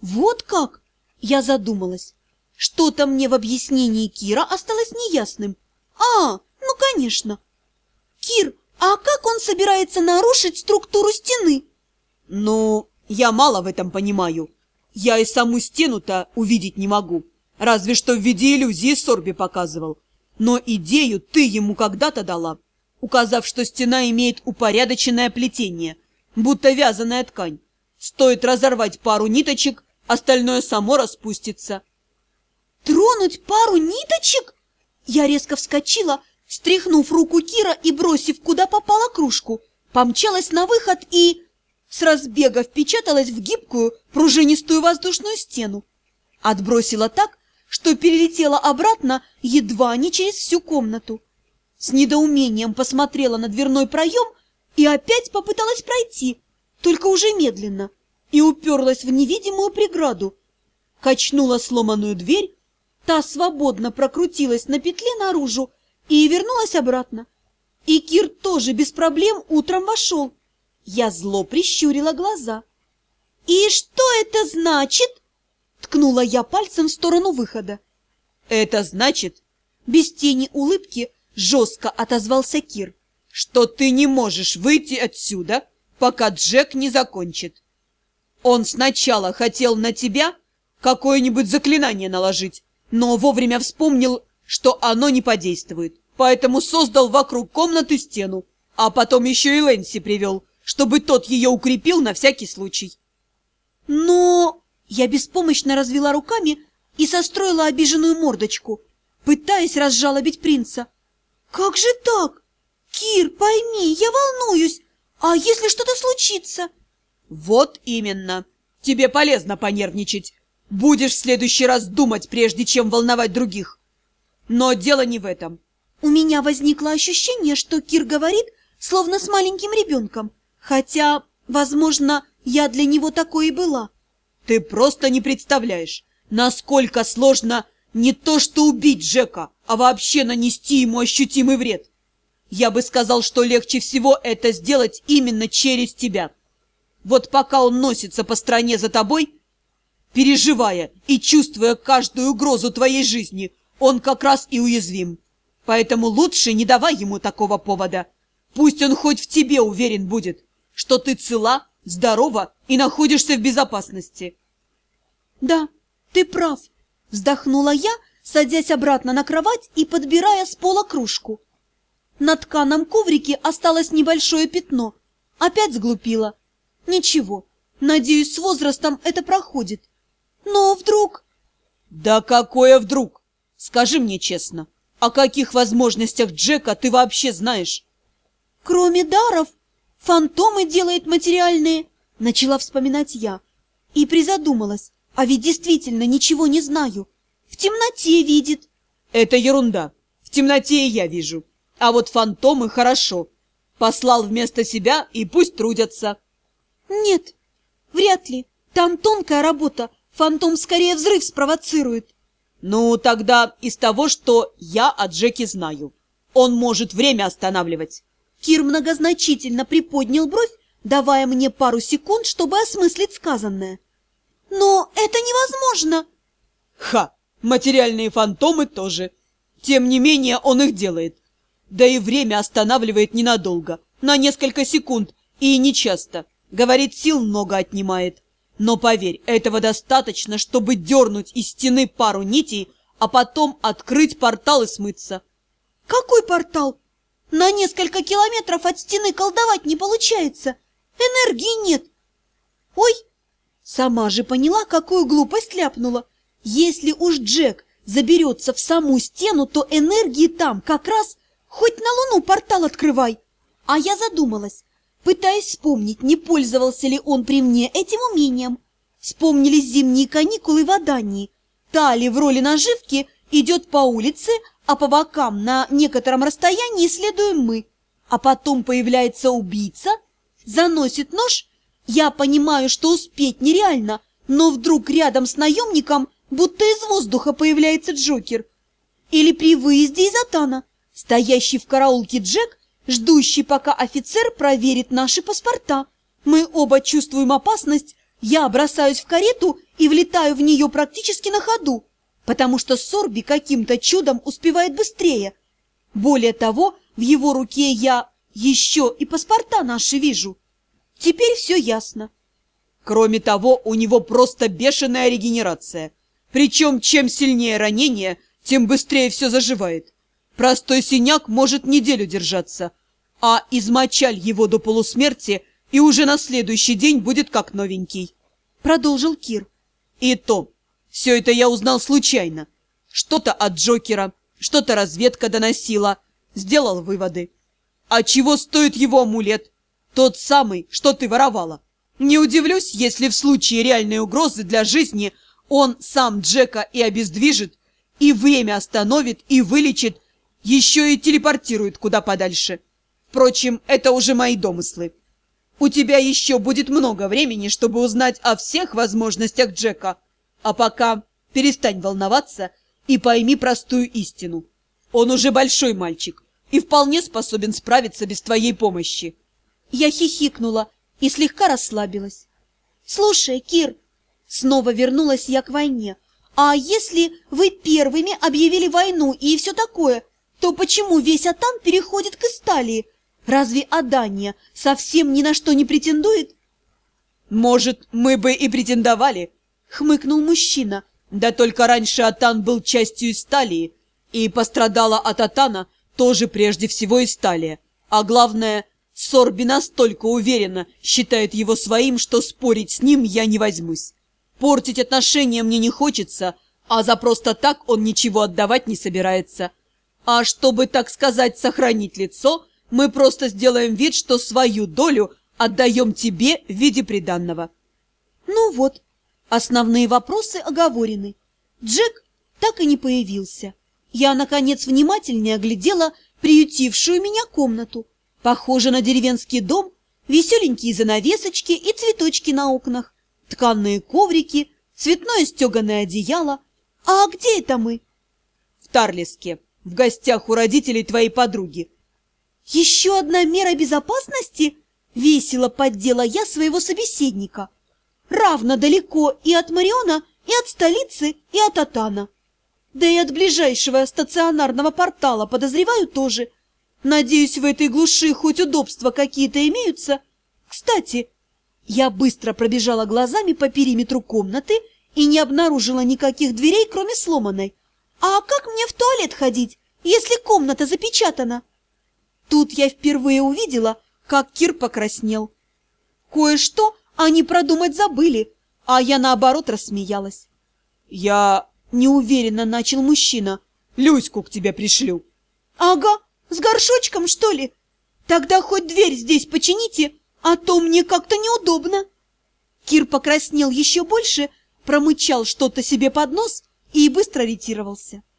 Вот как? Я задумалась. Что-то мне в объяснении Кира осталось неясным. А, ну конечно. Кир, а как он собирается нарушить структуру стены? Ну, я мало в этом понимаю. Я и саму стену-то увидеть не могу. Разве что в виде иллюзии Сорби показывал. Но идею ты ему когда-то дала, указав, что стена имеет упорядоченное плетение, будто вязаная ткань. Стоит разорвать пару ниточек, остальное само распустится. Тронуть пару ниточек? Я резко вскочила, стряхнув руку Кира и бросив, куда попала кружку, помчалась на выход и... С разбега впечаталась в гибкую, пружинистую воздушную стену. Отбросила так, что перелетела обратно едва не через всю комнату. С недоумением посмотрела на дверной проем и опять попыталась пройти, только уже медленно, и уперлась в невидимую преграду. Качнула сломанную дверь, та свободно прокрутилась на петле наружу и вернулась обратно. И Кир тоже без проблем утром вошел. Я зло прищурила глаза. «И что это значит?» Ткнула я пальцем в сторону выхода. Это значит, без тени улыбки жестко отозвался Кир, что ты не можешь выйти отсюда, пока Джек не закончит. Он сначала хотел на тебя какое-нибудь заклинание наложить, но вовремя вспомнил, что оно не подействует, поэтому создал вокруг комнаты стену, а потом еще и Лэнси привел, чтобы тот ее укрепил на всякий случай. Но я беспомощно развела руками и состроила обиженную мордочку, пытаясь разжалобить принца. «Как же так? Кир, пойми, я волнуюсь. А если что-то случится?» «Вот именно. Тебе полезно понервничать. Будешь в следующий раз думать, прежде чем волновать других. Но дело не в этом». У меня возникло ощущение, что Кир говорит, словно с маленьким ребенком. Хотя, возможно, я для него такой и была. Ты просто не представляешь, насколько сложно не то что убить Джека, а вообще нанести ему ощутимый вред. Я бы сказал, что легче всего это сделать именно через тебя. Вот пока он носится по стране за тобой, переживая и чувствуя каждую угрозу твоей жизни, он как раз и уязвим. Поэтому лучше не давай ему такого повода. Пусть он хоть в тебе уверен будет, что ты цела, здорова и находишься в безопасности. Да, ты прав, вздохнула я, садясь обратно на кровать и подбирая с пола кружку. На тканом коврике осталось небольшое пятно. Опять сглупила. Ничего, надеюсь, с возрастом это проходит. Но вдруг... Да какое вдруг? Скажи мне честно, о каких возможностях Джека ты вообще знаешь? Кроме даров, фантомы делает материальные, начала вспоминать я. И призадумалась, а ведь действительно ничего не знаю. В темноте видит. Это ерунда. В темноте и я вижу. А вот фантомы хорошо. Послал вместо себя и пусть трудятся. Нет, вряд ли. Там тонкая работа. Фантом скорее взрыв спровоцирует. Ну, тогда из того, что я о Джеке знаю. Он может время останавливать. Кир многозначительно приподнял бровь, давая мне пару секунд, чтобы осмыслить сказанное. «Но это невозможно!» «Ха! Материальные фантомы тоже. Тем не менее он их делает. Да и время останавливает ненадолго, на несколько секунд, и нечасто. Говорит, сил много отнимает. Но поверь, этого достаточно, чтобы дернуть из стены пару нитей, а потом открыть портал и смыться». «Какой портал? На несколько километров от стены колдовать не получается. Энергии нет. Ой!» Сама же поняла, какую глупость ляпнула. Если уж Джек заберется в саму стену, то энергии там как раз хоть на луну портал открывай. А я задумалась, пытаясь вспомнить, не пользовался ли он при мне этим умением. Вспомнились зимние каникулы в Адании. Тали в роли наживки идет по улице, а по бокам на некотором расстоянии следуем мы. А потом появляется убийца, заносит нож. Я понимаю, что успеть нереально, но вдруг рядом с наемником будто из воздуха появляется Джокер. Или при выезде из Атана, стоящий в караулке Джек, ждущий, пока офицер проверит наши паспорта. Мы оба чувствуем опасность, я бросаюсь в карету и влетаю в нее практически на ходу, потому что Сорби каким-то чудом успевает быстрее. Более того, в его руке я еще и паспорта наши вижу. Теперь все ясно. Кроме того, у него просто бешеная регенерация. Причем, чем сильнее ранение, тем быстрее все заживает. Простой синяк может неделю держаться, а измочаль его до полусмерти и уже на следующий день будет как новенький. Продолжил Кир. И то, все это я узнал случайно. Что-то от Джокера, что-то разведка доносила. Сделал выводы. А чего стоит его амулет? Тот самый, что ты воровала. Не удивлюсь, если в случае реальной угрозы для жизни он сам Джека и обездвижит, и время остановит, и вылечит, еще и телепортирует куда подальше. Впрочем, это уже мои домыслы. У тебя еще будет много времени, чтобы узнать о всех возможностях Джека. А пока перестань волноваться и пойми простую истину. Он уже большой мальчик и вполне способен справиться без твоей помощи. Я хихикнула и слегка расслабилась. «Слушай, Кир, снова вернулась я к войне. А если вы первыми объявили войну и все такое, то почему весь Атан переходит к Исталии? Разве Адания совсем ни на что не претендует?» «Может, мы бы и претендовали», — хмыкнул мужчина. «Да только раньше Атан был частью Исталии, и пострадала от Атана тоже прежде всего Исталия. А главное, Сорби настолько уверенно считает его своим, что спорить с ним я не возьмусь. Портить отношения мне не хочется, а за просто так он ничего отдавать не собирается. А чтобы, так сказать, сохранить лицо, мы просто сделаем вид, что свою долю отдаем тебе в виде приданного. Ну вот, основные вопросы оговорены. Джек так и не появился. Я, наконец, внимательнее оглядела приютившую меня комнату. Похоже на деревенский дом, веселенькие занавесочки и цветочки на окнах, тканные коврики, цветное стеганое одеяло. А где это мы? В Тарлиске, в гостях у родителей твоей подруги. Еще одна мера безопасности? Весело поддела я своего собеседника. Равно далеко и от Мариона, и от столицы, и от Атана. Да и от ближайшего стационарного портала, подозреваю, тоже – Надеюсь, в этой глуши хоть удобства какие-то имеются. Кстати, я быстро пробежала глазами по периметру комнаты и не обнаружила никаких дверей, кроме сломанной. А как мне в туалет ходить, если комната запечатана? Тут я впервые увидела, как Кир покраснел. Кое-что они продумать забыли, а я наоборот рассмеялась. Я неуверенно начал мужчина. Люську к тебе пришлю. Ага, с горшочком, что ли? Тогда хоть дверь здесь почините, а то мне как-то неудобно. Кир покраснел еще больше, промычал что-то себе под нос и быстро ретировался.